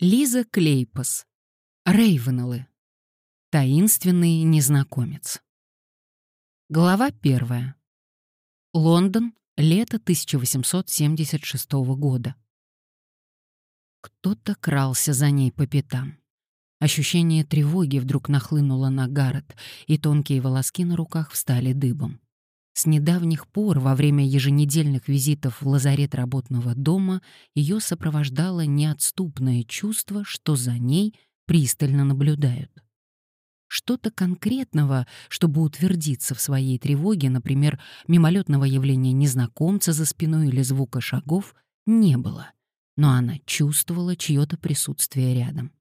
Лиза Клейпас. Рейвенеллы. Таинственный незнакомец. Глава первая. Лондон, лето 1876 года. Кто-то крался за ней по пятам. Ощущение тревоги вдруг нахлынуло на Гаррет, и тонкие волоски на руках встали дыбом. С недавних пор, во время еженедельных визитов в лазарет работного дома, ее сопровождало неотступное чувство, что за ней пристально наблюдают. Что-то конкретного, чтобы утвердиться в своей тревоге, например, мимолетного явления незнакомца за спиной или звука шагов, не было, но она чувствовала чье-то присутствие рядом.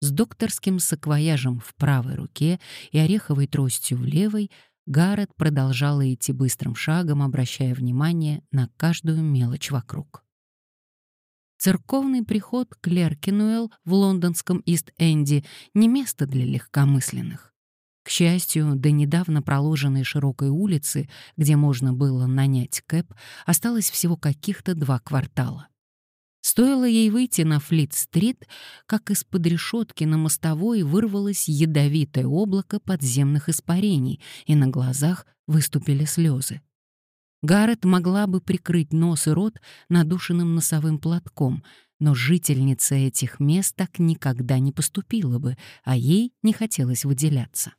С докторским саквояжем в правой руке и ореховой тростью в левой — Гаррет продолжала идти быстрым шагом, обращая внимание на каждую мелочь вокруг. Церковный приход Клеркинуэлл в лондонском Ист-Энди не место для легкомысленных. К счастью, до недавно проложенной широкой улицы, где можно было нанять кэп, осталось всего каких-то два квартала. Стоило ей выйти на Флит-стрит, как из-под решетки на мостовой вырвалось ядовитое облако подземных испарений, и на глазах выступили слезы. Гаррет могла бы прикрыть нос и рот надушенным носовым платком, но жительница этих мест так никогда не поступила бы, а ей не хотелось выделяться.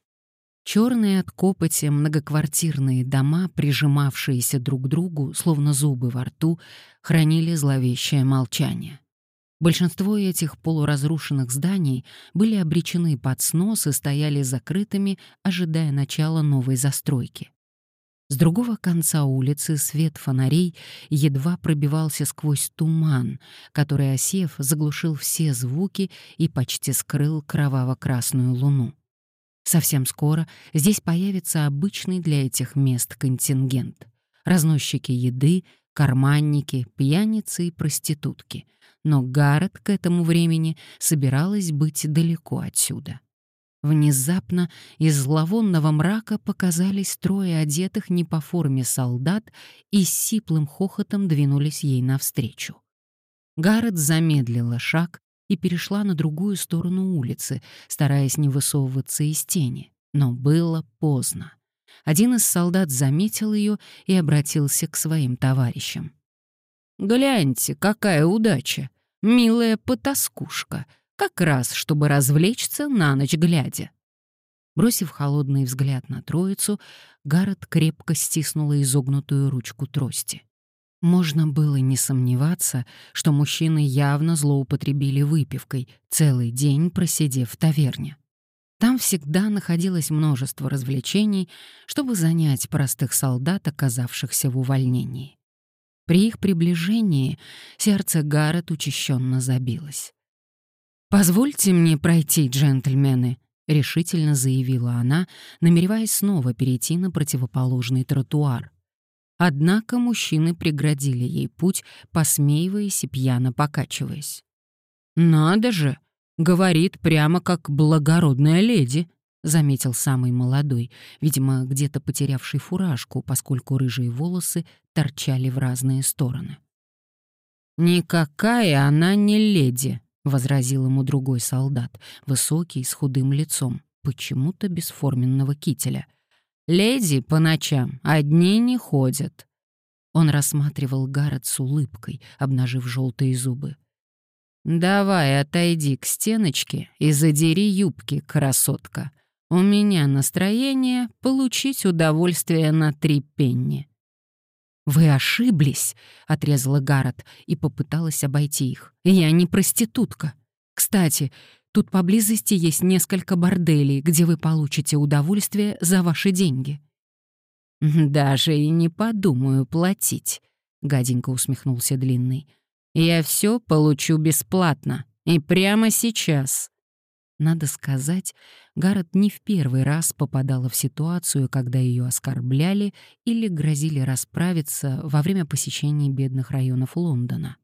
Черные от копоти многоквартирные дома, прижимавшиеся друг к другу, словно зубы во рту, хранили зловещее молчание. Большинство этих полуразрушенных зданий были обречены под снос и стояли закрытыми, ожидая начала новой застройки. С другого конца улицы свет фонарей едва пробивался сквозь туман, который, осев, заглушил все звуки и почти скрыл кроваво-красную луну. Совсем скоро здесь появится обычный для этих мест контингент. Разносчики еды, карманники, пьяницы и проститутки. Но Гаррет к этому времени собиралась быть далеко отсюда. Внезапно из зловонного мрака показались трое одетых не по форме солдат и с сиплым хохотом двинулись ей навстречу. Гаррет замедлила шаг и перешла на другую сторону улицы, стараясь не высовываться из тени. Но было поздно. Один из солдат заметил ее и обратился к своим товарищам. «Гляньте, какая удача! Милая потаскушка! Как раз, чтобы развлечься на ночь глядя!» Бросив холодный взгляд на троицу, Гаррет крепко стиснула изогнутую ручку трости. Можно было не сомневаться, что мужчины явно злоупотребили выпивкой, целый день просидев в таверне. Там всегда находилось множество развлечений, чтобы занять простых солдат, оказавшихся в увольнении. При их приближении сердце Гаррет учащенно забилось. «Позвольте мне пройти, джентльмены», — решительно заявила она, намереваясь снова перейти на противоположный тротуар. Однако мужчины преградили ей путь, посмеиваясь и пьяно покачиваясь. «Надо же!» — говорит прямо как благородная леди, — заметил самый молодой, видимо, где-то потерявший фуражку, поскольку рыжие волосы торчали в разные стороны. «Никакая она не леди», — возразил ему другой солдат, высокий, с худым лицом, почему-то без форменного кителя — Леди по ночам одни не ходят». Он рассматривал Гаррет с улыбкой, обнажив желтые зубы. «Давай отойди к стеночке и задери юбки, красотка. У меня настроение получить удовольствие на три пенни». «Вы ошиблись», — отрезала Гаррет и попыталась обойти их. «Я не проститутка. Кстати, Тут поблизости есть несколько борделей, где вы получите удовольствие за ваши деньги». «Даже и не подумаю платить», — гаденько усмехнулся Длинный. «Я все получу бесплатно, и прямо сейчас». Надо сказать, Гаррет не в первый раз попадала в ситуацию, когда ее оскорбляли или грозили расправиться во время посещения бедных районов Лондона.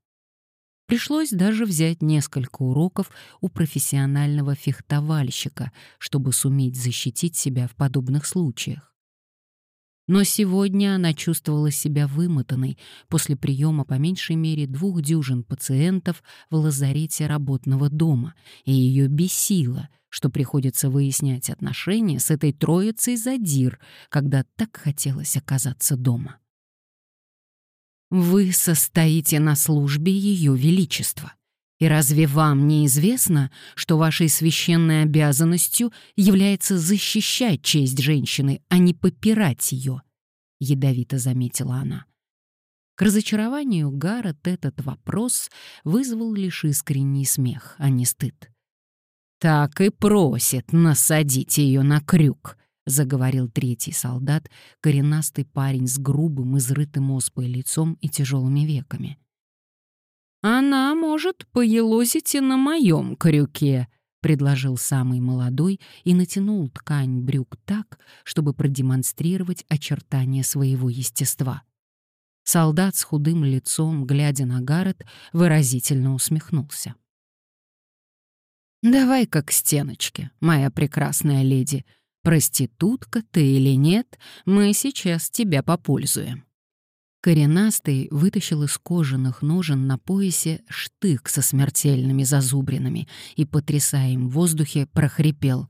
Пришлось даже взять несколько уроков у профессионального фехтовальщика, чтобы суметь защитить себя в подобных случаях. Но сегодня она чувствовала себя вымотанной после приема по меньшей мере двух дюжин пациентов в лазарете работного дома, и ее бесило, что приходится выяснять отношения с этой троицей задир, когда так хотелось оказаться дома. «Вы состоите на службе Ее Величества», и разве вам не известно, что вашей священной обязанностью является защищать честь женщины, а не попирать ее? Ядовито заметила она. К разочарованию Гаррет этот вопрос вызвал лишь искренний смех, а не стыд. «Так и просит насадить ее на крюк», — заговорил третий солдат, коренастый парень с грубым, изрытым оспой лицом и тяжелыми веками. «Она может поелозить и на моем крюке», — предложил самый молодой и натянул ткань брюк так, чтобы продемонстрировать очертания своего естества. Солдат с худым лицом, глядя на Гаррет, выразительно усмехнулся. «Давай-ка к стеночке, моя прекрасная леди. Проститутка ты или нет, мы сейчас тебя попользуем». Коренастый вытащил из кожаных ножен на поясе штык со смертельными зазубринами и, потрясая им в воздухе, прохрипел.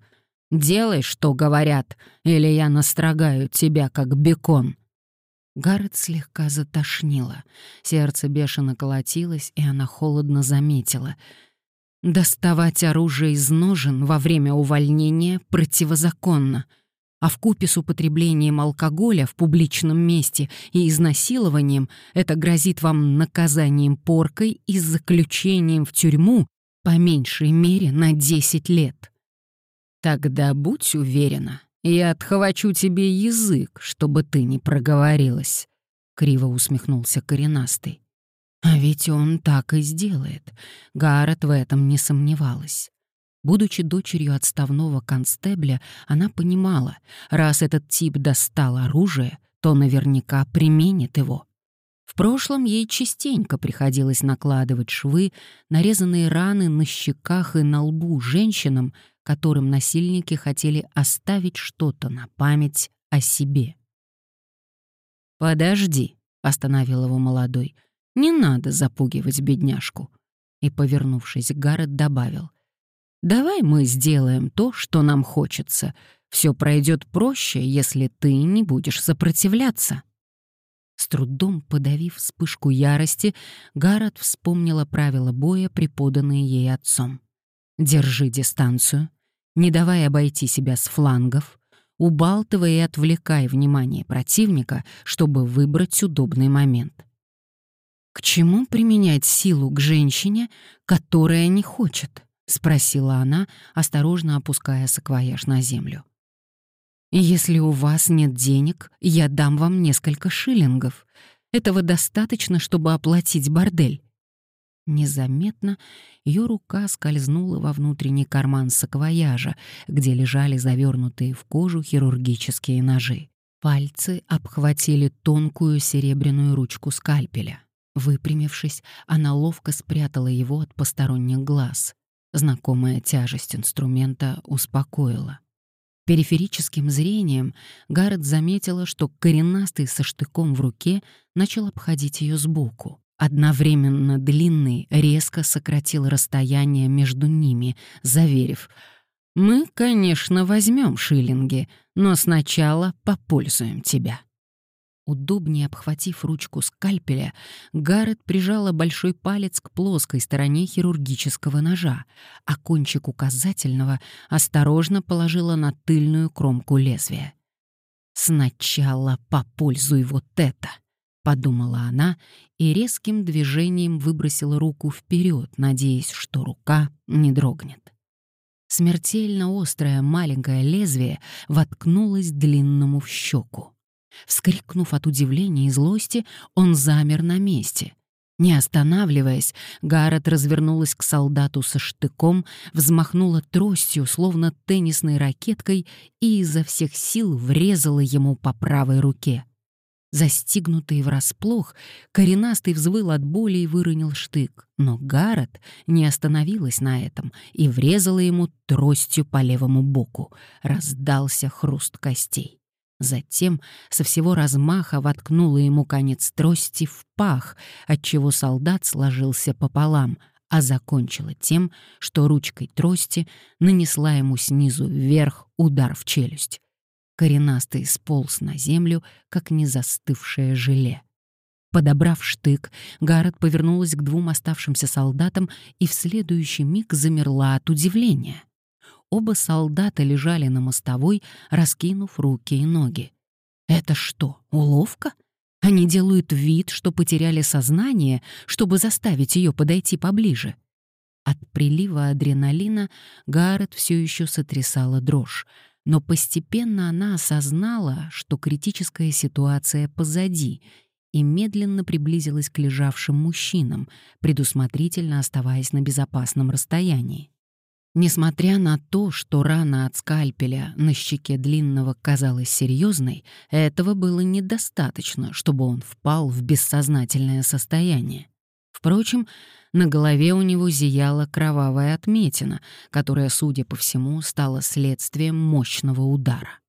«Делай, что говорят, или я настрогаю тебя, как бекон». Гаррет слегка затошнило. Сердце бешено колотилось, и она холодно заметила. «Доставать оружие из ножен во время увольнения противозаконно» а в купе с употреблением алкоголя в публичном месте и изнасилованием это грозит вам наказанием поркой и заключением в тюрьму по меньшей мере на 10 лет. Тогда будь уверена, я отхвачу тебе язык, чтобы ты не проговорилась, криво усмехнулся коренастый. А ведь он так и сделает. Гаррет в этом не сомневалась. Будучи дочерью отставного констебля, она понимала, раз этот тип достал оружие, то наверняка применит его. В прошлом ей частенько приходилось накладывать швы, нарезанные раны на щеках и на лбу женщинам, которым насильники хотели оставить что-то на память о себе. «Подожди», — остановил его молодой, — «не надо запугивать бедняжку». И, повернувшись, Гаррет добавил, Давай мы сделаем то, что нам хочется. Все пройдет проще, если ты не будешь сопротивляться». С трудом подавив вспышку ярости, Гаррет вспомнила правила боя, преподанные ей отцом. «Держи дистанцию, не давай обойти себя с флангов, убалтывай и отвлекай внимание противника, чтобы выбрать удобный момент». К чему применять силу к женщине, которая не хочет? — спросила она, осторожно опуская саквояж на землю. «Если у вас нет денег, я дам вам несколько шиллингов. Этого достаточно, чтобы оплатить бордель». Незаметно ее рука скользнула во внутренний карман саквояжа, где лежали завернутые в кожу хирургические ножи. Пальцы обхватили тонкую серебряную ручку скальпеля. Выпрямившись, она ловко спрятала его от посторонних глаз. Знакомая тяжесть инструмента успокоила. Периферическим зрением Гаррет заметила, что коренастый со штыком в руке начал обходить ее сбоку. Одновременно длинный резко сократил расстояние между ними, заверив «Мы, конечно, возьмем шиллинги, но сначала попользуем тебя». Удобнее обхватив ручку скальпеля, Гаррет прижала большой палец к плоской стороне хирургического ножа, а кончик указательного осторожно положила на тыльную кромку лезвия. «Сначала попользуй вот это!» — подумала она и резким движением выбросила руку вперед, надеясь, что рука не дрогнет. Смертельно острое маленькое лезвие воткнулось длинному в щеку. Вскрикнув от удивления и злости, он замер на месте. Не останавливаясь, Гаррет развернулась к солдату со штыком, взмахнула тростью, словно теннисной ракеткой, и изо всех сил врезала ему по правой руке. Застигнутый врасплох, коренастый взвыл от боли и выронил штык, но Гаррет не остановилась на этом и врезала ему тростью по левому боку. Раздался хруст костей. Затем со всего размаха воткнула ему конец трости в пах, отчего солдат сложился пополам, а закончила тем, что ручкой трости нанесла ему снизу вверх удар в челюсть. Коренастый сполз на землю, как незастывшее желе. Подобрав штык, Гаррет повернулась к двум оставшимся солдатам и в следующий миг замерла от удивления. Оба солдата лежали на мостовой, раскинув руки и ноги. Это что, уловка? Они делают вид, что потеряли сознание, чтобы заставить ее подойти поближе. От прилива адреналина Гаррет все еще сотрясала дрожь, но постепенно она осознала, что критическая ситуация позади, и медленно приблизилась к лежавшим мужчинам, предусмотрительно оставаясь на безопасном расстоянии. Несмотря на то, что рана от скальпеля на щеке длинного казалась серьезной, этого было недостаточно, чтобы он впал в бессознательное состояние. Впрочем, на голове у него зияла кровавая отметина, которая, судя по всему, стала следствием мощного удара.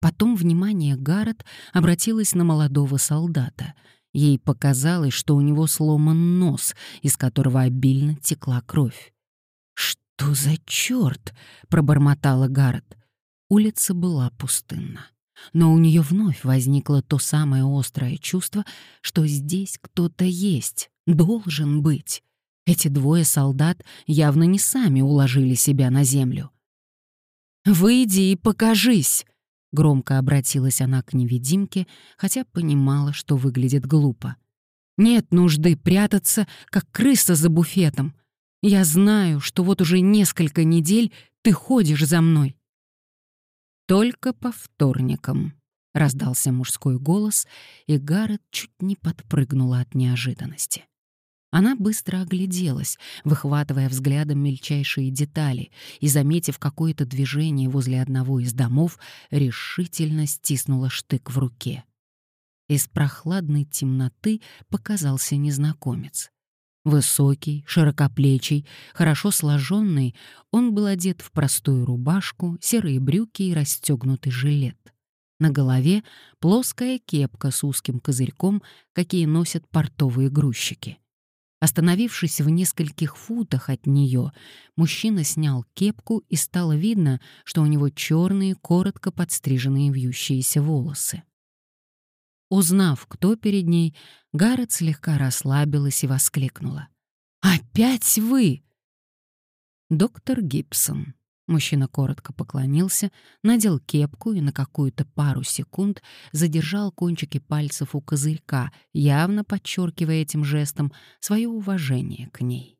Потом внимание Гаррет обратилось на молодого солдата. Ей показалось, что у него сломан нос, из которого обильно текла кровь. «Что за черт?» — пробормотала Гаррет. Улица была пустынна. Но у нее вновь возникло то самое острое чувство, что здесь кто-то есть, должен быть. Эти двое солдат явно не сами уложили себя на землю. «Выйди и покажись!» — громко обратилась она к невидимке, хотя понимала, что выглядит глупо. «Нет нужды прятаться, как крыса за буфетом. Я знаю, что вот уже несколько недель ты ходишь за мной». «Только по вторникам», — раздался мужской голос, и Гаррет чуть не подпрыгнула от неожиданности. Она быстро огляделась, выхватывая взглядом мельчайшие детали, и, заметив какое-то движение возле одного из домов, решительно стиснула штык в руке. Из прохладной темноты показался незнакомец. Высокий, широкоплечий, хорошо сложенный, он был одет в простую рубашку, серые брюки и расстегнутый жилет. На голове плоская кепка с узким козырьком, какие носят портовые грузчики. Остановившись в нескольких футах от нее, мужчина снял кепку, и стало видно, что у него черные, коротко подстриженные вьющиеся волосы. Узнав, кто перед ней, Гаррет слегка расслабилась и воскликнула. «Опять вы!» «Доктор Гибсон». Мужчина коротко поклонился, надел кепку и на какую-то пару секунд задержал кончики пальцев у козырька, явно подчеркивая этим жестом свое уважение к ней.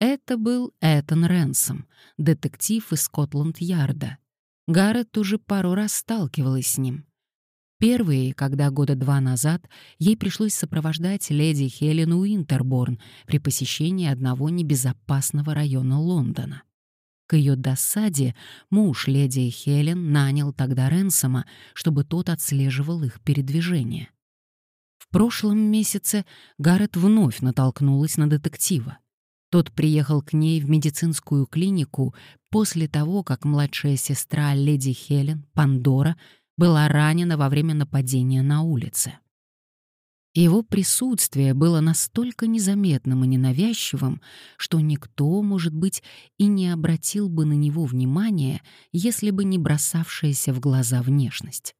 Это был Этан Ренсом, детектив из Скотланд-Ярда. Гаррет уже пару раз сталкивалась с ним. Первые, когда года два назад ей пришлось сопровождать леди Хелен Уинтерборн при посещении одного небезопасного района Лондона. К ее досаде муж леди Хелен нанял тогда Ренсома, чтобы тот отслеживал их передвижение. В прошлом месяце Гаррет вновь натолкнулась на детектива. Тот приехал к ней в медицинскую клинику после того, как младшая сестра леди Хелен, Пандора, была ранена во время нападения на улице. Его присутствие было настолько незаметным и ненавязчивым, что никто, может быть, и не обратил бы на него внимания, если бы не бросавшаяся в глаза внешность.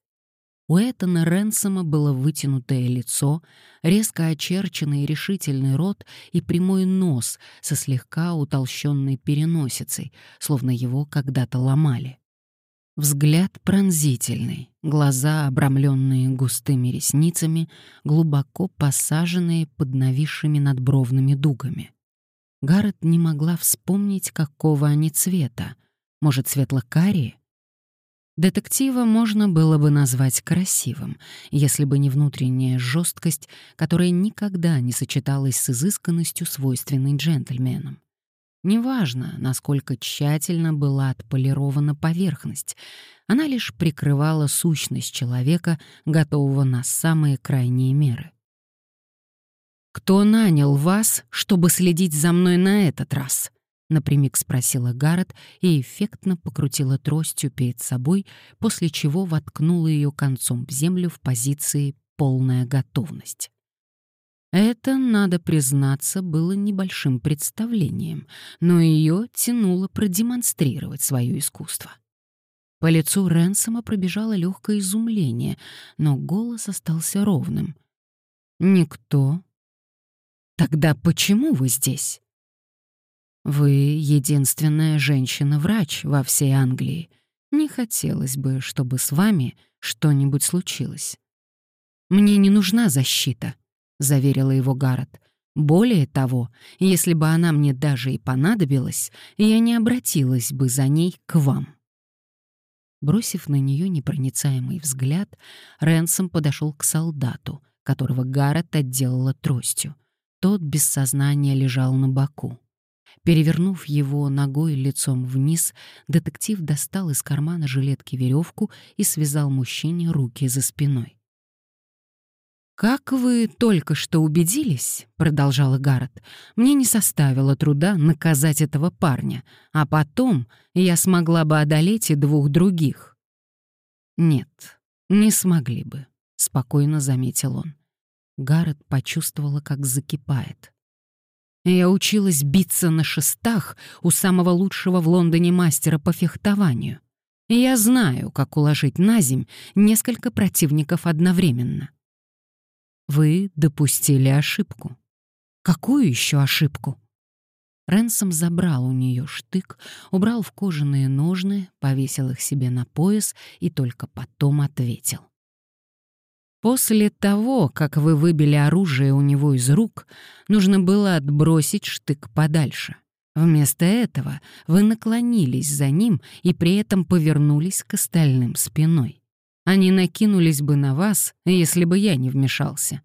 У Этана Ренсома было вытянутое лицо, резко очерченный решительный рот и прямой нос со слегка утолщенной переносицей, словно его когда-то ломали. Взгляд пронзительный, глаза, обрамленные густыми ресницами, глубоко посаженные под нависшими надбровными дугами. Гаррет не могла вспомнить, какого они цвета. Может, светло-карие? Детектива можно было бы назвать красивым, если бы не внутренняя жесткость, которая никогда не сочеталась с изысканностью, свойственной джентльменам. Неважно, насколько тщательно была отполирована поверхность, она лишь прикрывала сущность человека, готового на самые крайние меры. «Кто нанял вас, чтобы следить за мной на этот раз?» — напрямик спросила Гаррет и эффектно покрутила тростью перед собой, после чего воткнула ее концом в землю в позиции «полная готовность». Это, надо признаться, было небольшим представлением, но ее тянуло продемонстрировать свое искусство. По лицу Ренсома пробежало легкое изумление, но голос остался ровным. «Никто». «Тогда почему вы здесь?» «Вы единственная женщина-врач во всей Англии. Не хотелось бы, чтобы с вами что-нибудь случилось». «Мне не нужна защита», — заверила его Гаррет. «Более того, если бы она мне даже и понадобилась, я не обратилась бы за ней к вам». Бросив на нее непроницаемый взгляд, Ренсом подошел к солдату, которого Гаррет отделала тростью. Тот без сознания лежал на боку. Перевернув его ногой лицом вниз, детектив достал из кармана жилетки веревку и связал мужчине руки за спиной. «Как вы только что убедились, — продолжала Гаррет, — мне не составило труда наказать этого парня, а потом я смогла бы одолеть и двух других». «Нет, не смогли бы», — спокойно заметил он. Гаррет почувствовала, как закипает. Я училась биться на шестах у самого лучшего в Лондоне мастера по фехтованию. Я знаю, как уложить на земь несколько противников одновременно. Вы допустили ошибку. Какую еще ошибку? Ренсом забрал у нее штык, убрал в кожаные ножны, повесил их себе на пояс и только потом ответил. После того, как вы выбили оружие у него из рук, нужно было отбросить штык подальше. Вместо этого вы наклонились за ним и при этом повернулись к остальным спиной. Они накинулись бы на вас, если бы я не вмешался.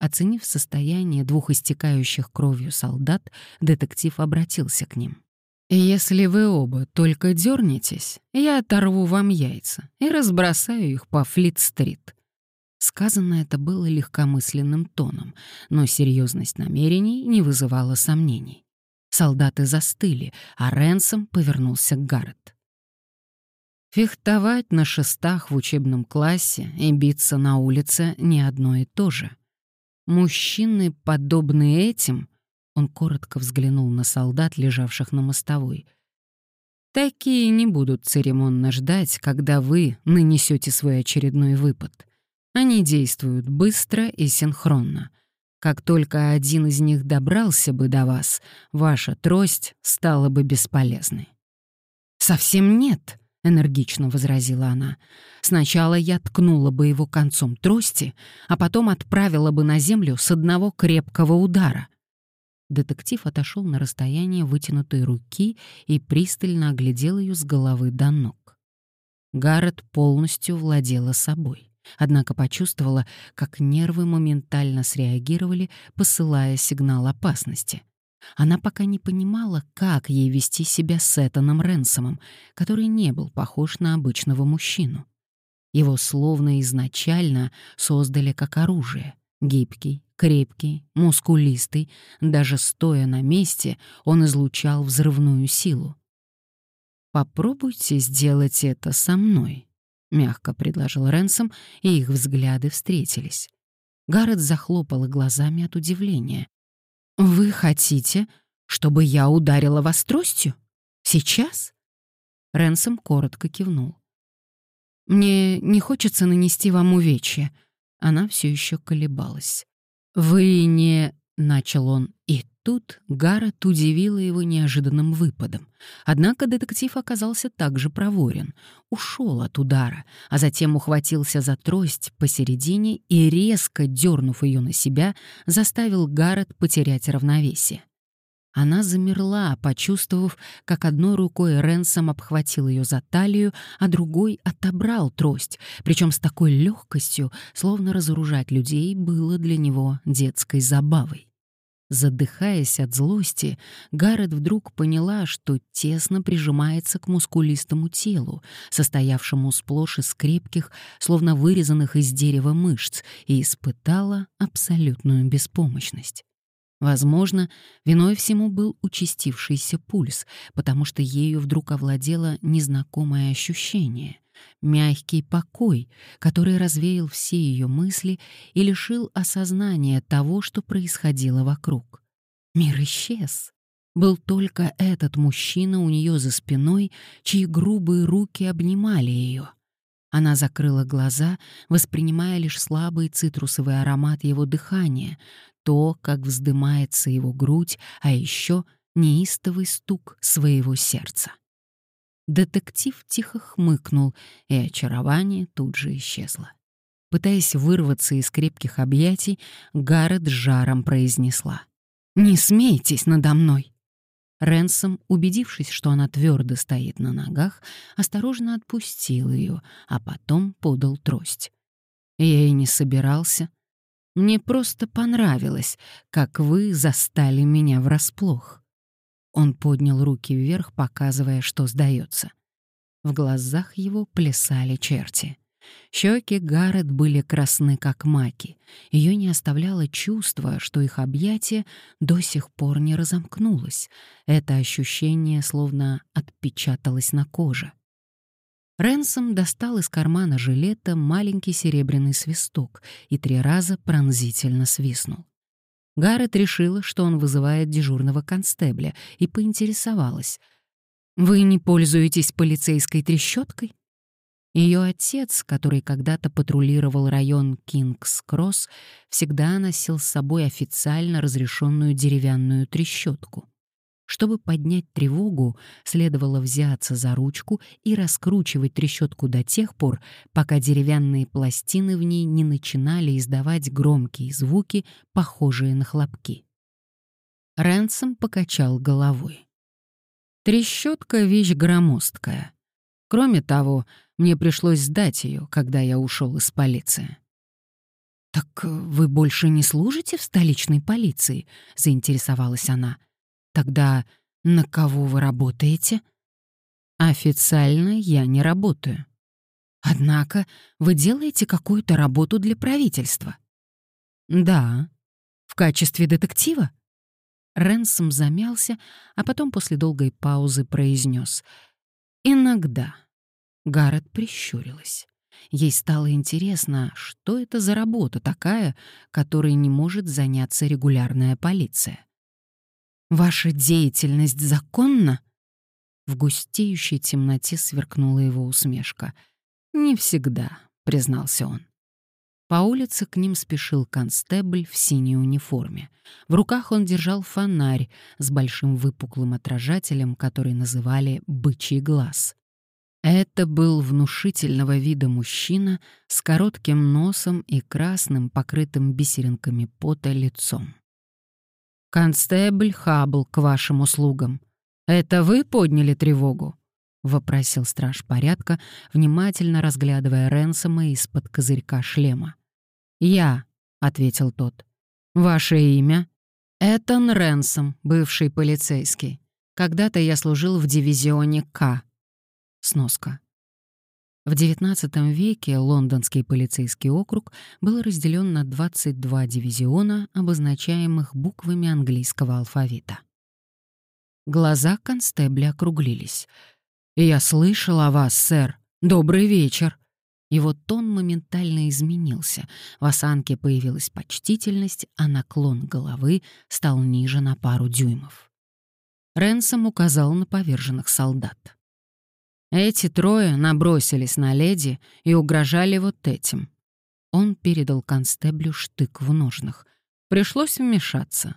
Оценив состояние двух истекающих кровью солдат, детектив обратился к ним. «Если вы оба только дернетесь, я оторву вам яйца и разбросаю их по Флит-стрит». Сказано это было легкомысленным тоном, но серьезность намерений не вызывала сомнений. Солдаты застыли, а Ренсом повернулся к Гаррет. Фехтовать на шестах в учебном классе и биться на улице не одно и то же. Мужчины, подобные этим, он коротко взглянул на солдат, лежавших на мостовой. Такие не будут церемонно ждать, когда вы нанесете свой очередной выпад. Они действуют быстро и синхронно. Как только один из них добрался бы до вас, ваша трость стала бы бесполезной. «Совсем нет», — энергично возразила она. «Сначала я ткнула бы его концом трости, а потом отправила бы на землю с одного крепкого удара». Детектив отошел на расстояние вытянутой руки и пристально оглядел ее с головы до ног. Гаррет полностью владела собой, однако почувствовала, как нервы моментально среагировали, посылая сигнал опасности. Она пока не понимала, как ей вести себя с Этаном Ренсомом, который не был похож на обычного мужчину. Его словно изначально создали как оружие. Гибкий, крепкий, мускулистый, даже стоя на месте, он излучал взрывную силу. «Попробуйте сделать это со мной», — мягко предложил Ренсом, и их взгляды встретились. Гаррет захлопала глазами от удивления. «Вы хотите, чтобы я ударила вас тростью? Сейчас?» Ренсом коротко кивнул. «Мне не хочется нанести вам увечья». Она все еще колебалась. «Вы не...» — начал он, и тут Гаррет удивила его неожиданным выпадом. Однако детектив оказался также проворен. Ушел от удара, а затем ухватился за трость посередине и, резко дернув ее на себя, заставил Гаррет потерять равновесие. Она замерла, почувствовав, как одной рукой Ренсом обхватил ее за талию, а другой отобрал трость, причем с такой легкостью, словно разоружать людей было для него детской забавой. Задыхаясь от злости, Гаррет вдруг поняла, что тесно прижимается к мускулистому телу, состоявшему сплошь из крепких, словно вырезанных из дерева мышц, и испытала абсолютную беспомощность. Возможно, виной всему был участившийся пульс, потому что ею вдруг овладело незнакомое ощущение, мягкий покой, который развеял все ее мысли и лишил осознания того, что происходило вокруг. Мир исчез. Был только этот мужчина у нее за спиной, чьи грубые руки обнимали ее. Она закрыла глаза, воспринимая лишь слабый цитрусовый аромат его дыхания, то, как вздымается его грудь, а еще неистовый стук своего сердца. Детектив тихо хмыкнул, и очарование тут же исчезло. Пытаясь вырваться из крепких объятий, Гаррет с жаром произнесла. «Не смейтесь надо мной!» Ренсом, убедившись, что она твердо стоит на ногах, осторожно отпустил ее, а потом подал трость. Я и не собирался. Мне просто понравилось, как вы застали меня врасплох. Он поднял руки вверх, показывая, что сдается. В глазах его плясали черти. Щеки Гаррет были красны, как маки. Ее не оставляло чувство, что их объятие до сих пор не разомкнулось. Это ощущение словно отпечаталось на коже. Ренсом достал из кармана жилета маленький серебряный свисток и три раза пронзительно свистнул. Гаррет решила, что он вызывает дежурного констебля, и поинтересовалась. «Вы не пользуетесь полицейской трещоткой?» Ее отец, который когда-то патрулировал район Кингс-Кросс, всегда носил с собой официально разрешенную деревянную трещотку. Чтобы поднять тревогу, следовало взяться за ручку и раскручивать трещотку до тех пор, пока деревянные пластины в ней не начинали издавать громкие звуки, похожие на хлопки. Рэнсом покачал головой. Трещотка — вещь громоздкая. Кроме того, мне пришлось сдать ее, когда я ушел из полиции. «Так вы больше не служите в столичной полиции?» — заинтересовалась она. «Тогда на кого вы работаете?» «Официально я не работаю. Однако вы делаете какую-то работу для правительства». «Да. В качестве детектива?» Ренсом замялся, а потом после долгой паузы произнес — Иногда. Гаррет прищурилась. Ей стало интересно, что это за работа такая, которой не может заняться регулярная полиция. «Ваша деятельность законна?» В густеющей темноте сверкнула его усмешка. «Не всегда», — признался он. По улице к ним спешил констебль в синей униформе. В руках он держал фонарь с большим выпуклым отражателем, который называли «бычий глаз». Это был внушительного вида мужчина с коротким носом и красным, покрытым бисеринками пота лицом. «Констебль Хаббл к вашим услугам. Это вы подняли тревогу?» — вопросил страж порядка, внимательно разглядывая Ренсома из-под козырька шлема. «Я», — ответил тот. «Ваше имя?» «Этан Ренсом, бывший полицейский. Когда-то я служил в дивизионе К». Сноска. В XIX веке лондонский полицейский округ был разделен на 22 дивизиона, обозначаемых буквами английского алфавита. Глаза констебля округлились. «Я слышал о вас, сэр. Добрый вечер». Его тон моментально изменился. В осанке появилась почтительность, а наклон головы стал ниже на пару дюймов. Ренсом указал на поверженных солдат. Эти трое набросились на леди и угрожали вот этим. Он передал констеблю штык в ножнах. Пришлось вмешаться.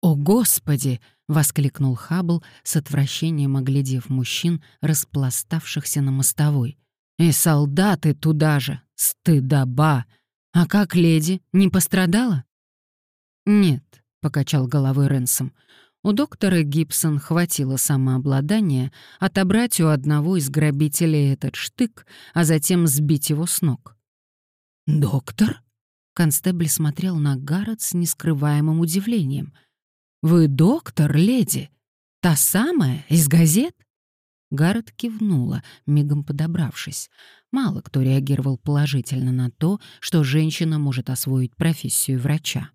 «О, Господи!» — воскликнул Хаббл с отвращением оглядев мужчин, распластавшихся на мостовой. «И солдаты туда же! Стыдоба! А как леди? Не пострадала?» «Нет», — покачал головой Ренсом. У доктора Гибсон хватило самообладания отобрать у одного из грабителей этот штык, а затем сбить его с ног. «Доктор?» — констебль смотрел на Гаррет с нескрываемым удивлением — «Вы доктор, леди? Та самая, из газет?» Гаррет кивнула, мигом подобравшись. Мало кто реагировал положительно на то, что женщина может освоить профессию врача.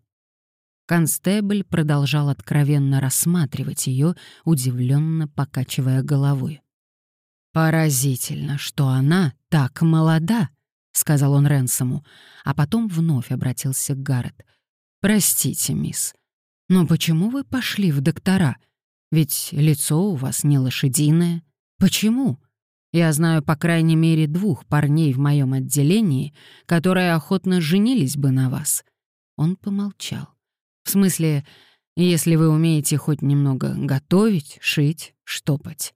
Констебль продолжал откровенно рассматривать ее, удивленно покачивая головой. «Поразительно, что она так молода», — сказал он Ренсому, а потом вновь обратился к Гаррет. «Простите, мисс, но почему вы пошли в доктора? Ведь лицо у вас не лошадиное. Почему? Я знаю по крайней мере двух парней в моем отделении, которые охотно женились бы на вас». Он помолчал. В смысле, если вы умеете хоть немного готовить, шить, штопать.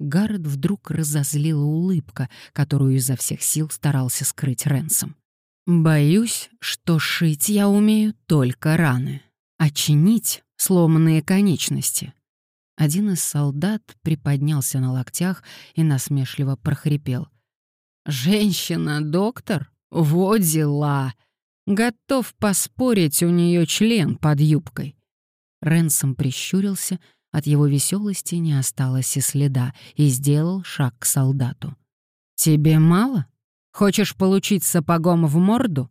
Гаррет вдруг разозлила улыбка, которую изо всех сил старался скрыть Ренсом. «Боюсь, что шить я умею только раны, а чинить — сломанные конечности». Один из солдат приподнялся на локтях и насмешливо прохрипел. «Женщина-доктор? Вот дела! Готов поспорить, у нее член под юбкой. Ренсом прищурился, от его веселости не осталось и следа, и сделал шаг к солдату. «Тебе мало? Хочешь получить сапогом в морду?»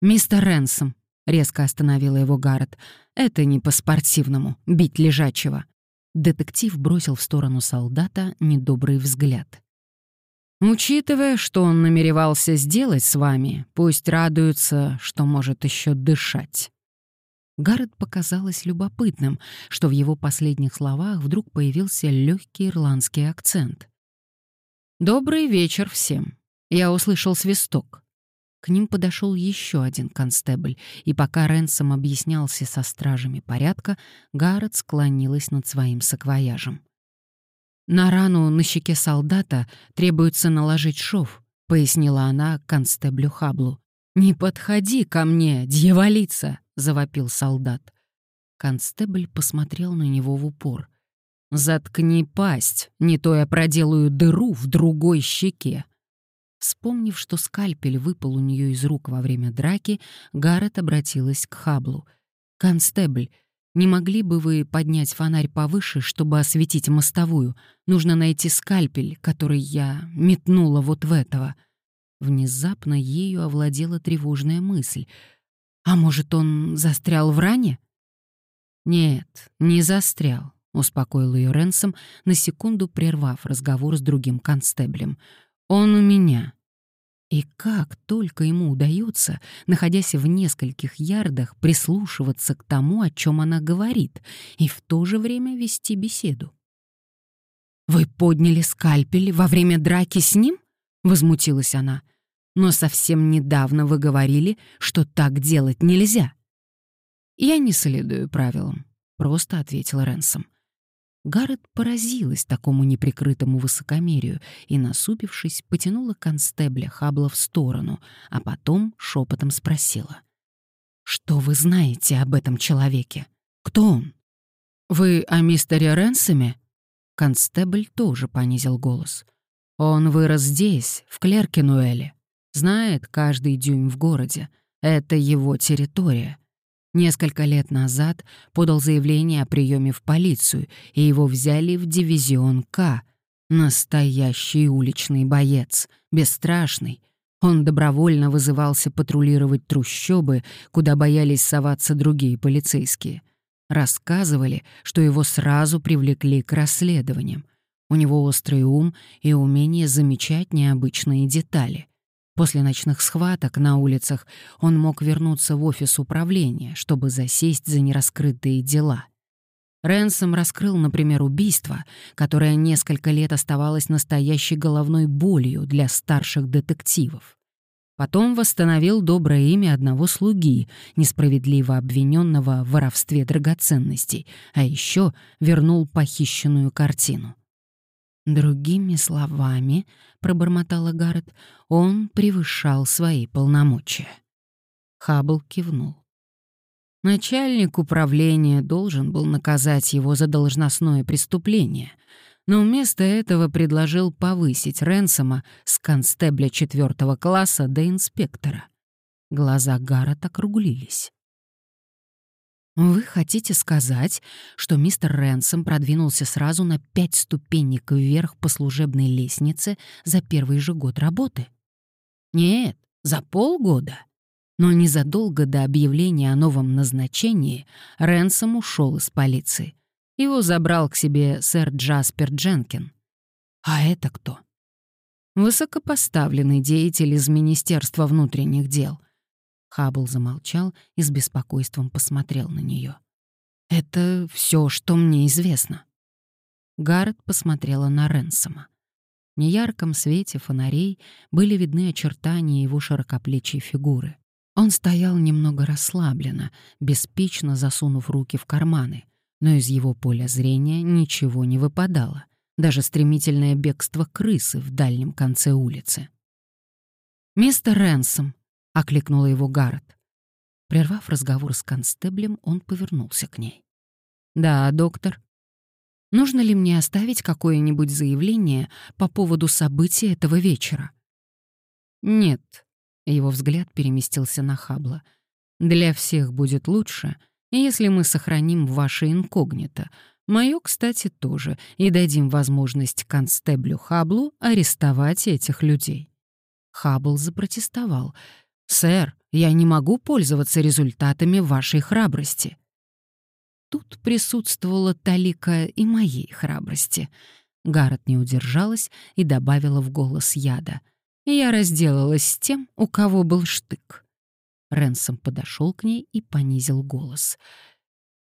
«Мистер Ренсом», — резко остановила его Гаррет, — «это не по-спортивному, бить лежачего». Детектив бросил в сторону солдата недобрый взгляд. Учитывая, что он намеревался сделать с вами, пусть радуется, что может еще дышать. Гаррет показалось любопытным, что в его последних словах вдруг появился легкий ирландский акцент. «Добрый вечер всем!» Я услышал свисток. К ним подошел еще один констебль, и пока Ренсом объяснялся со стражами порядка, Гаррет склонилась над своим саквояжем. «На рану на щеке солдата требуется наложить шов», — пояснила она констеблю Хаблу. «Не подходи ко мне, дьяволица!» — завопил солдат. Констебль посмотрел на него в упор. «Заткни пасть, не то я проделаю дыру в другой щеке». Вспомнив, что скальпель выпал у нее из рук во время драки, Гаррет обратилась к Хаблу. «Констебль, не могли бы вы поднять фонарь повыше, чтобы осветить мостовую? Нужно найти скальпель, который я метнула вот в этого». Внезапно ею овладела тревожная мысль. «А может, он застрял в ране?» «Нет, не застрял», — успокоил ее Ренсом, на секунду прервав разговор с другим констеблем. «Он у меня. И как только ему удается, находясь в нескольких ярдах, прислушиваться к тому, о чем она говорит, и в то же время вести беседу. «Вы подняли скальпель во время драки с ним?» — возмутилась она. «Но совсем недавно вы говорили, что так делать нельзя». «Я не следую правилам», — просто ответил Ренсом. Гаррет поразилась такому неприкрытому высокомерию и, насупившись, потянула констебля Хабла в сторону, а потом шепотом спросила. «Что вы знаете об этом человеке? Кто он?» «Вы о мистере Ренсоме?» Констебль тоже понизил голос. «Он вырос здесь, в Клеркенуэле. Знает каждый дюйм в городе. Это его территория. Несколько лет назад подал заявление о приеме в полицию, и его взяли в дивизион К. Настоящий уличный боец, бесстрашный. Он добровольно вызывался патрулировать трущобы, куда боялись соваться другие полицейские. Рассказывали, что его сразу привлекли к расследованиям. У него острый ум и умение замечать необычные детали. После ночных схваток на улицах он мог вернуться в офис управления, чтобы засесть за нераскрытые дела. Ренсом раскрыл, например, убийство, которое несколько лет оставалось настоящей головной болью для старших детективов. Потом восстановил доброе имя одного слуги, несправедливо обвиненного в воровстве драгоценностей, а еще вернул похищенную картину. Другими словами, пробормотала Гаррет, он превышал свои полномочия. Хаббл кивнул. Начальник управления должен был наказать его за должностное преступление, но вместо этого предложил повысить Ренсома с констебля четвертого класса до инспектора. Глаза Гаррет округлились. Вы хотите сказать, что мистер Ренсом продвинулся сразу на пять ступенек вверх по служебной лестнице за первый же год работы? Нет, за полгода. Но незадолго до объявления о новом назначении Ренсом ушел из полиции. Его забрал к себе сэр Джаспер Дженкин. А это кто? Высокопоставленный деятель из Министерства внутренних дел. Хаббл замолчал и с беспокойством посмотрел на нее. «Это все, что мне известно». Гаррет посмотрела на Ренсома. В неярком свете фонарей были видны очертания его широкоплечей фигуры. Он стоял немного расслабленно, беспечно засунув руки в карманы, но из его поля зрения ничего не выпадало, даже стремительное бегство крысы в дальнем конце улицы. «Мистер Ренсом!» — окликнула его Гаррет. Прервав разговор с констеблем, он повернулся к ней. «Да, доктор. Нужно ли мне оставить какое-нибудь заявление по поводу событий этого вечера?» «Нет», его взгляд переместился на Хабла. «Для всех будет лучше, если мы сохраним ваше инкогнито. Моё, кстати, тоже, и дадим возможность констеблю Хаблу арестовать этих людей». Хаббл запротестовал. «Сэр, я не могу пользоваться результатами вашей храбрости». Тут присутствовала талика и моей храбрости. Гаррет не удержалась и добавила в голос яда — я разделалась с тем, у кого был штык. Ренсом подошел к ней и понизил голос.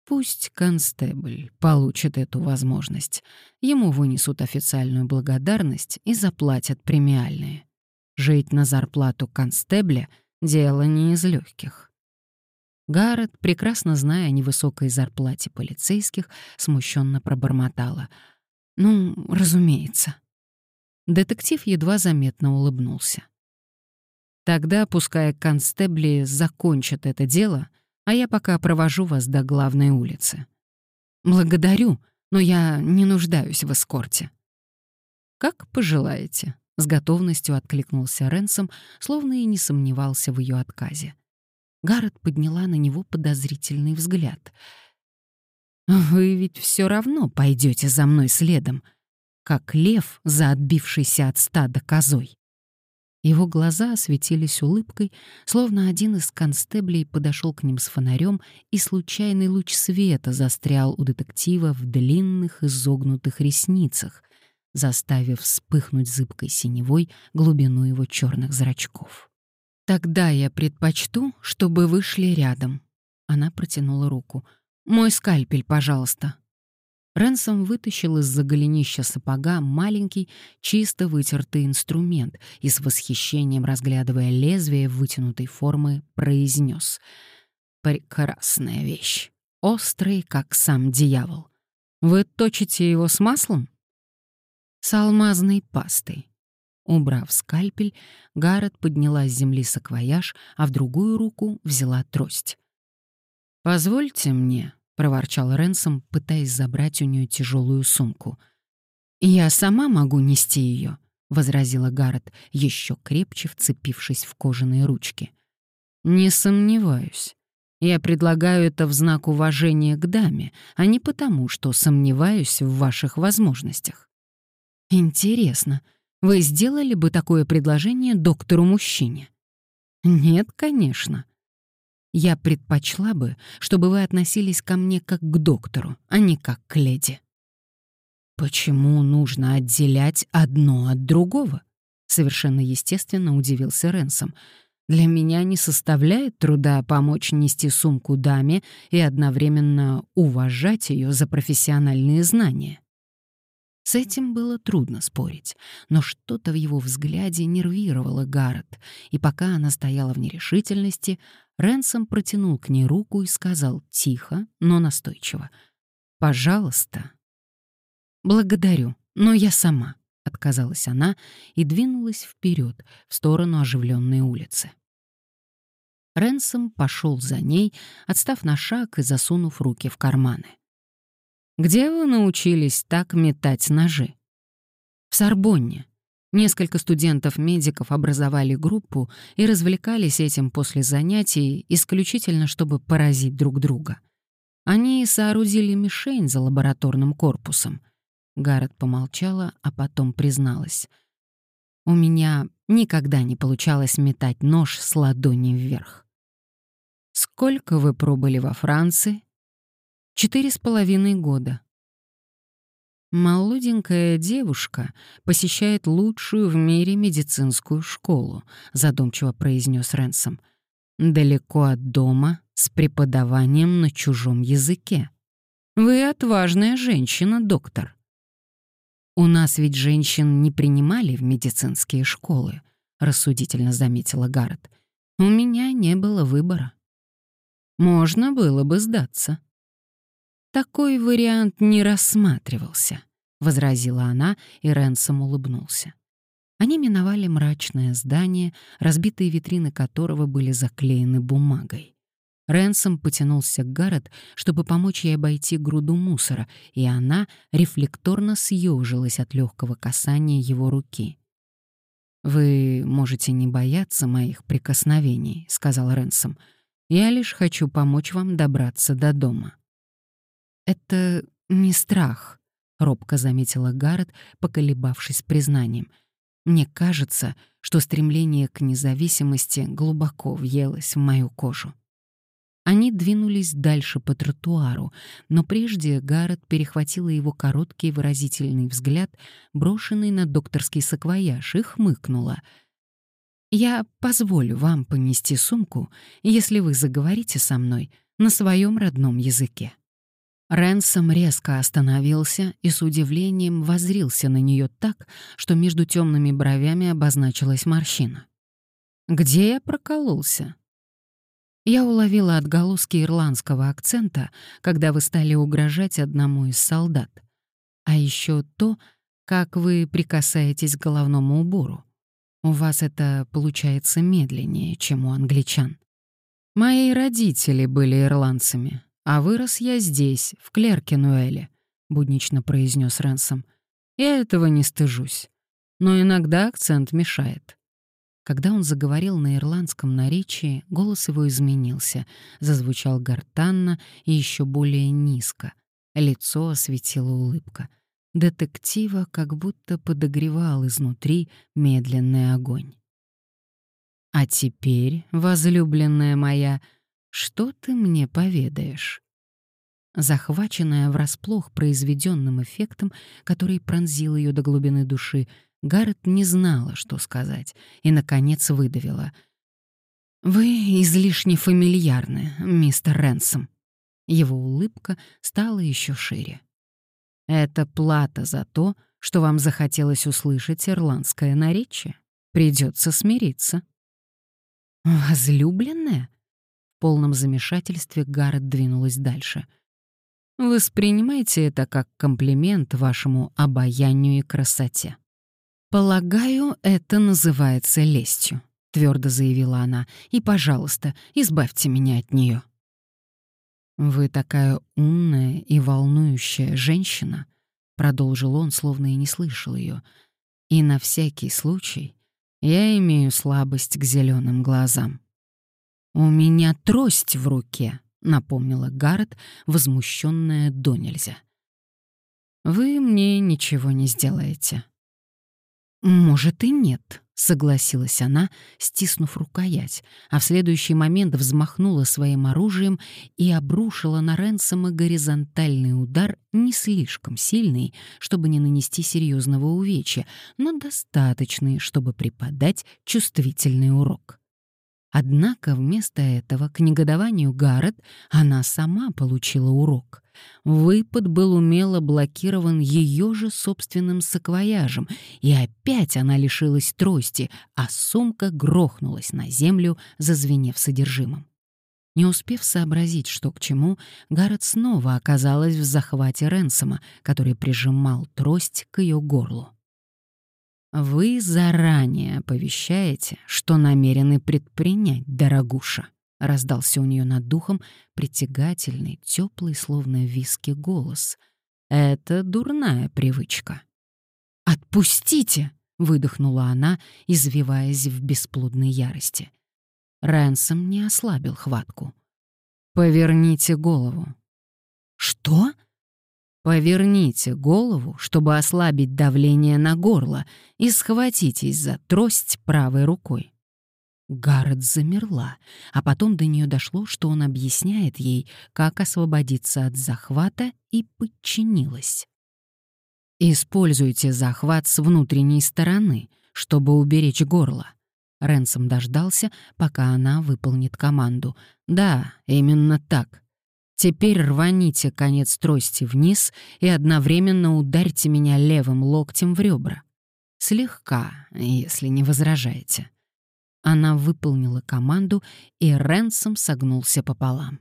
Пусть констебль получит эту возможность. Ему вынесут официальную благодарность и заплатят премиальные. Жить на зарплату констебля — дело не из легких. Гаррет, прекрасно зная о невысокой зарплате полицейских, смущенно пробормотала. «Ну, разумеется». Детектив едва заметно улыбнулся. «Тогда пускай констебли закончат это дело, а я пока провожу вас до главной улицы». «Благодарю, но я не нуждаюсь в эскорте». «Как пожелаете», — с готовностью откликнулся Ренсом, словно и не сомневался в ее отказе. Гаррет подняла на него подозрительный взгляд. «Вы ведь все равно пойдете за мной следом», как лев за отбившийся от стада козой. Его глаза осветились улыбкой, словно один из констеблей подошел к ним с фонарем, и случайный луч света застрял у детектива в длинных изогнутых ресницах, заставив вспыхнуть зыбкой синевой глубину его черных зрачков. «Тогда я предпочту, чтобы вы шли рядом». Она протянула руку. «Мой скальпель, пожалуйста». Ренсом вытащил из-за голенища сапога маленький, чисто вытертый инструмент и с восхищением, разглядывая лезвие вытянутой формы, произнес: «Прекрасная вещь, острый, как сам дьявол. Вы точите его с маслом?» «С алмазной пастой». Убрав скальпель, Гаррет подняла с земли саквояж, а в другую руку взяла трость. «Позвольте мне», проворчал Ренсом, пытаясь забрать у нее тяжелую сумку. «Я сама могу нести ее», — возразила Гаррет, еще крепче вцепившись в кожаные ручки. «Не сомневаюсь. Я предлагаю это в знак уважения к даме, а не потому, что сомневаюсь в ваших возможностях». «Интересно, вы сделали бы такое предложение доктору-мужчине?» «Нет, конечно. Я предпочла бы, чтобы вы относились ко мне как к доктору, а не как к леди. Почему нужно отделять одно от другого? Совершенно естественно удивился Ренсом. Для меня не составляет труда помочь нести сумку даме и одновременно уважать ее за профессиональные знания. С этим было трудно спорить, но что-то в его взгляде нервировало Гаррет, и пока она стояла в нерешительности, Ренсом протянул к ней руку и сказал тихо, но настойчиво. «Пожалуйста». «Благодарю, но я сама», — отказалась она и двинулась вперед в сторону оживленной улицы. Ренсом пошел за ней, отстав на шаг и засунув руки в карманы. «Где вы научились так метать ножи?» «В Сорбонне», Несколько студентов-медиков образовали группу и развлекались этим после занятий исключительно, чтобы поразить друг друга. Они соорудили мишень за лабораторным корпусом. Гаррет помолчала, а потом призналась. «У меня никогда не получалось метать нож с ладони вверх. «Сколько вы пробыли во Франции?» «Четыре с половиной года». «Молоденькая девушка посещает лучшую в мире медицинскую школу», — задумчиво произнес Ренсом. «Далеко от дома, с преподаванием на чужом языке. Вы отважная женщина, доктор». «У нас ведь женщин не принимали в медицинские школы», — рассудительно заметила Гаррет. «У меня не было выбора». «Можно было бы сдаться», «Такой вариант не рассматривался», — возразила она, и Ренсом улыбнулся. Они миновали мрачное здание, разбитые витрины которого были заклеены бумагой. Ренсом потянулся к Гаррет, чтобы помочь ей обойти груду мусора, и она рефлекторно съежилась от легкого касания его руки. «Вы можете не бояться моих прикосновений», — сказал Ренсом. «Я лишь хочу помочь вам добраться до дома». «Это не страх», — робко заметила Гаррет, поколебавшись признанием. «Мне кажется, что стремление к независимости глубоко въелось в мою кожу». Они двинулись дальше по тротуару, но прежде Гаррет перехватила его короткий выразительный взгляд, брошенный на докторский саквояж, и хмыкнула. «Я позволю вам понести сумку, если вы заговорите со мной на своем родном языке». Ренсом резко остановился и с удивлением воззрился на нее так, что между темными бровями обозначилась морщина. «Где я прокололся?» Я уловила отголоски ирландского акцента, когда вы стали угрожать одному из солдат. А еще то, как вы прикасаетесь к головному убору. У вас это получается медленнее, чем у англичан. Мои родители были ирландцами, «А вырос я здесь, в Клеркенуэле», — буднично произнес Ренсом. «Я этого не стыжусь. Но иногда акцент мешает». Когда он заговорил на ирландском наречии, голос его изменился, зазвучал гортанно и еще более низко. Лицо осветила улыбка. Детектива как будто подогревал изнутри медленный огонь. «А теперь, возлюбленная моя, — что ты мне поведаешь?» Захваченная врасплох произведенным эффектом, который пронзил ее до глубины души, Гаррет не знала, что сказать, и, наконец, выдавила. «Вы излишне фамильярны, мистер Ренсом». Его улыбка стала еще шире. «Это плата за то, что вам захотелось услышать ирландское наречие. Придется смириться». «Возлюбленная?» Полном замешательстве Гаррет двинулась дальше. «Воспринимайте это как комплимент вашему обаянию и красоте». «Полагаю, это называется лестью», — твердо заявила она. «И, пожалуйста, избавьте меня от нее». «Вы такая умная и волнующая женщина», — продолжил он, словно и не слышал ее. «И на всякий случай я имею слабость к зеленым глазам». «У меня трость в руке», — напомнила Гаррет, возмущенная до нельзя. «Вы мне ничего не сделаете». «Может, и нет», — согласилась она, стиснув рукоять, а в следующий момент взмахнула своим оружием и обрушила на Ренсома горизонтальный удар не слишком сильный, чтобы не нанести серьезного увечья, но достаточный, чтобы преподать чувствительный урок. Однако вместо этого, к негодованию Гаррет, она сама получила урок. Выпад был умело блокирован ее же собственным саквояжем, и опять она лишилась трости, а сумка грохнулась на землю, зазвенев содержимым. Не успев сообразить, что к чему, Гаррет снова оказалась в захвате Ренсома, который прижимал трость к ее горлу. Вы заранее оповещаете, что намерены предпринять, дорогуша. Раздался у нее над духом притягательный, теплый, словно виски голос. Это дурная привычка. Отпустите! выдохнула она, извиваясь в бесплодной ярости. Рэнсом не ослабил хватку. Поверните голову. Что? Поверните голову, чтобы ослабить давление на горло, и схватитесь за трость правой рукой. Гаррет замерла, а потом до нее дошло, что он объясняет ей, как освободиться от захвата, и подчинилась. «Используйте захват с внутренней стороны, чтобы уберечь горло». Ренсом дождался, пока она выполнит команду. «Да, именно так. Теперь рваните конец трости вниз и одновременно ударьте меня левым локтем в ребра. Слегка, если не возражаете». Она выполнила команду, и Ренсом согнулся пополам.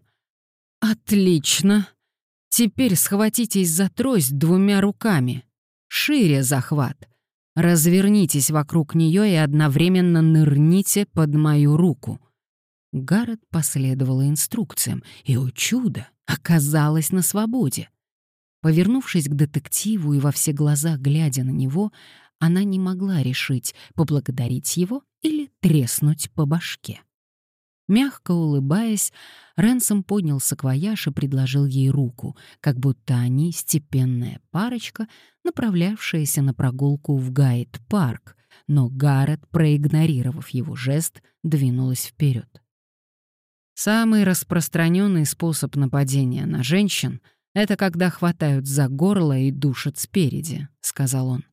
«Отлично! Теперь схватитесь за трость двумя руками. Шире захват. Развернитесь вокруг нее и одновременно нырните под мою руку». Гаррет последовала инструкциям, и, о чудо, оказалась на свободе. Повернувшись к детективу и во все глаза глядя на него, она не могла решить, поблагодарить его или треснуть по башке. Мягко улыбаясь, Ренсом поднял саквояж и предложил ей руку, как будто они степенная парочка, направлявшаяся на прогулку в Гайд-парк, но Гаррет, проигнорировав его жест, двинулась вперед. Самый распространенный способ нападения на женщин — это когда хватают за горло и душат спереди, — сказал он.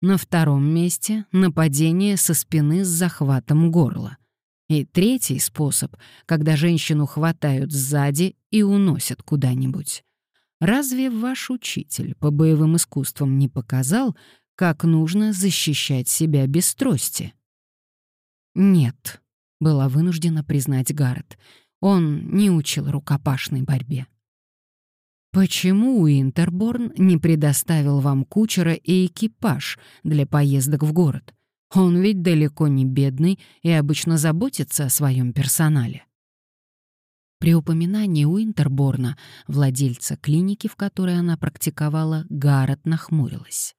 На втором месте — нападение со спины с захватом горла. И третий способ, когда женщину хватают сзади и уносят куда-нибудь. Разве ваш учитель по боевым искусствам не показал, как нужно защищать себя без трости? Нет, была вынуждена признать Гаррет. Он не учил рукопашной борьбе. Почему Уинтерборн не предоставил вам кучера и экипаж для поездок в город? Он ведь далеко не бедный и обычно заботится о своем персонале. При упоминании Уинтерборна, владельца клиники, в которой она практиковала, Гаррет нахмурилась.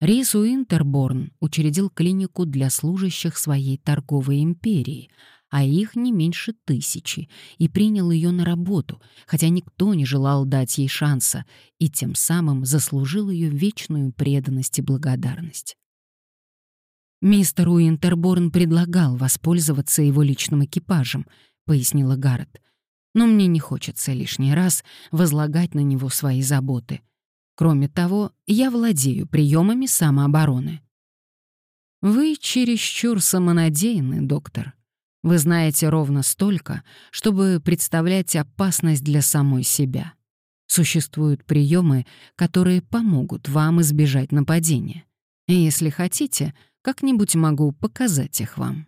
Рис Уинтерборн учредил клинику для служащих своей торговой империи, а их не меньше тысячи, и принял ее на работу, хотя никто не желал дать ей шанса, и тем самым заслужил ее вечную преданность и благодарность. «Мистер Уинтерборн предлагал воспользоваться его личным экипажем», — пояснила Гаррет. «Но мне не хочется лишний раз возлагать на него свои заботы. Кроме того, я владею приемами самообороны». «Вы чересчур самонадеянны, доктор», вы знаете ровно столько, чтобы представлять опасность для самой себя. Существуют приемы, которые помогут вам избежать нападения. И если хотите, как-нибудь могу показать их вам.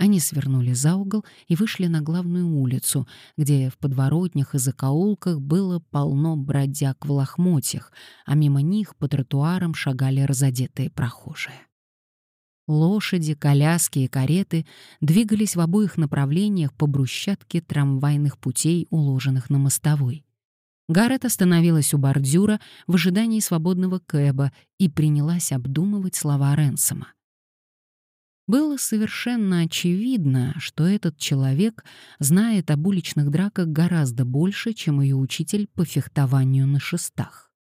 Они свернули за угол и вышли на главную улицу, где в подворотнях и закоулках было полно бродяг в лохмотьях, а мимо них по тротуарам шагали разодетые прохожие. Лошади, коляски и кареты двигались в обоих направлениях по брусчатке трамвайных путей, уложенных на мостовой. Гаррет остановилась у бордюра в ожидании свободного кэба и принялась обдумывать слова Ренсома. Было совершенно очевидно, что этот человек знает об уличных драках гораздо больше, чем ее учитель по фехтованию на шестах.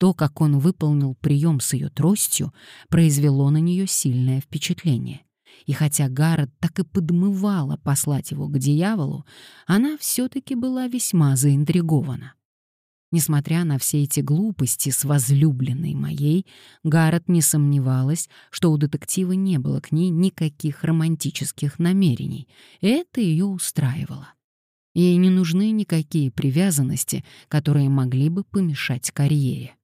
То, как он выполнил прием с ее тростью, произвело на нее сильное впечатление. И хотя Гаррет так и подмывала послать его к дьяволу, она все-таки была весьма заинтригована. Несмотря на все эти глупости с возлюбленной моей, Гаррет не сомневалась, что у детектива не было к ней никаких романтических намерений, это ее устраивало. Ей не нужны никакие привязанности, которые могли бы помешать карьере.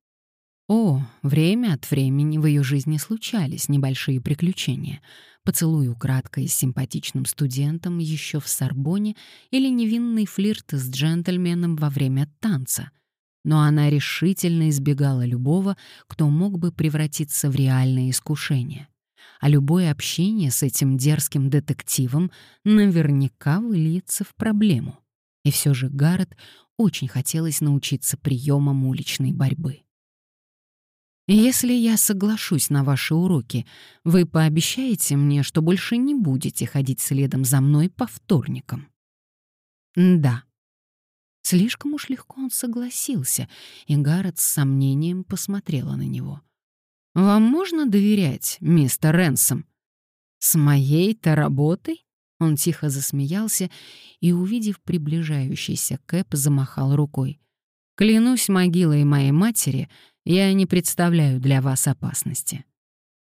О, время от времени в ее жизни случались небольшие приключения. Поцелуй украдкой с симпатичным студентом еще в Сорбоне или невинный флирт с джентльменом во время танца. Но она решительно избегала любого, кто мог бы превратиться в реальное искушение. А любое общение с этим дерзким детективом наверняка выльется в проблему. И все же Гаррет очень хотелось научиться приемам уличной борьбы. Если я соглашусь на ваши уроки, вы пообещаете мне, что больше не будете ходить следом за мной по вторникам? Да. Слишком уж легко он согласился, и Гаррет с сомнением посмотрела на него. «Вам можно доверять, мистер Ренсом?» «С моей-то работой?» Он тихо засмеялся и, увидев приближающийся Кэп, замахал рукой. «Клянусь могилой моей матери, я не представляю для вас опасности».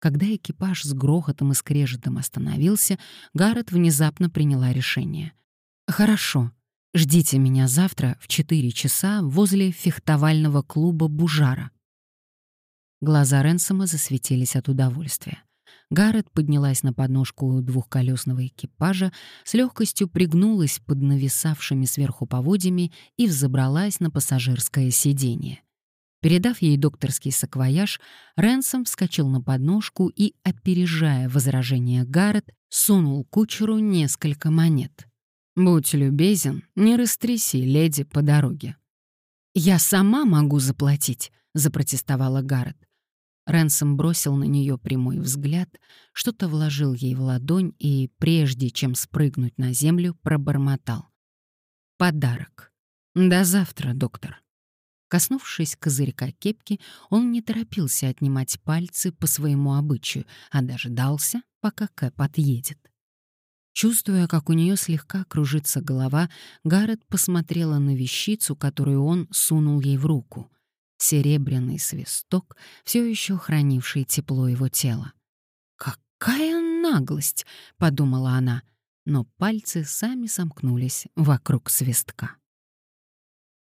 Когда экипаж с грохотом и скрежетом остановился, Гаррет внезапно приняла решение. «Хорошо, ждите меня завтра в 4 часа возле фехтовального клуба «Бужара». Глаза Ренсома засветились от удовольствия. Гаррет поднялась на подножку двухколесного экипажа, с легкостью пригнулась под нависавшими сверху поводьями и взобралась на пассажирское сиденье. Передав ей докторский саквояж, Ренсом вскочил на подножку и, опережая возражение Гаррет, сунул кучеру несколько монет. «Будь любезен, не растряси леди по дороге». «Я сама могу заплатить», — запротестовала Гаррет. Ренсом бросил на нее прямой взгляд, что-то вложил ей в ладонь и, прежде чем спрыгнуть на землю, пробормотал. «Подарок. До завтра, доктор». Коснувшись козырька кепки, он не торопился отнимать пальцы по своему обычаю, а дождался, пока Кэп отъедет. Чувствуя, как у нее слегка кружится голова, Гаррет посмотрела на вещицу, которую он сунул ей в руку. Серебряный свисток, все еще хранивший тепло его тела. «Какая наглость!» — подумала она, но пальцы сами сомкнулись вокруг свистка.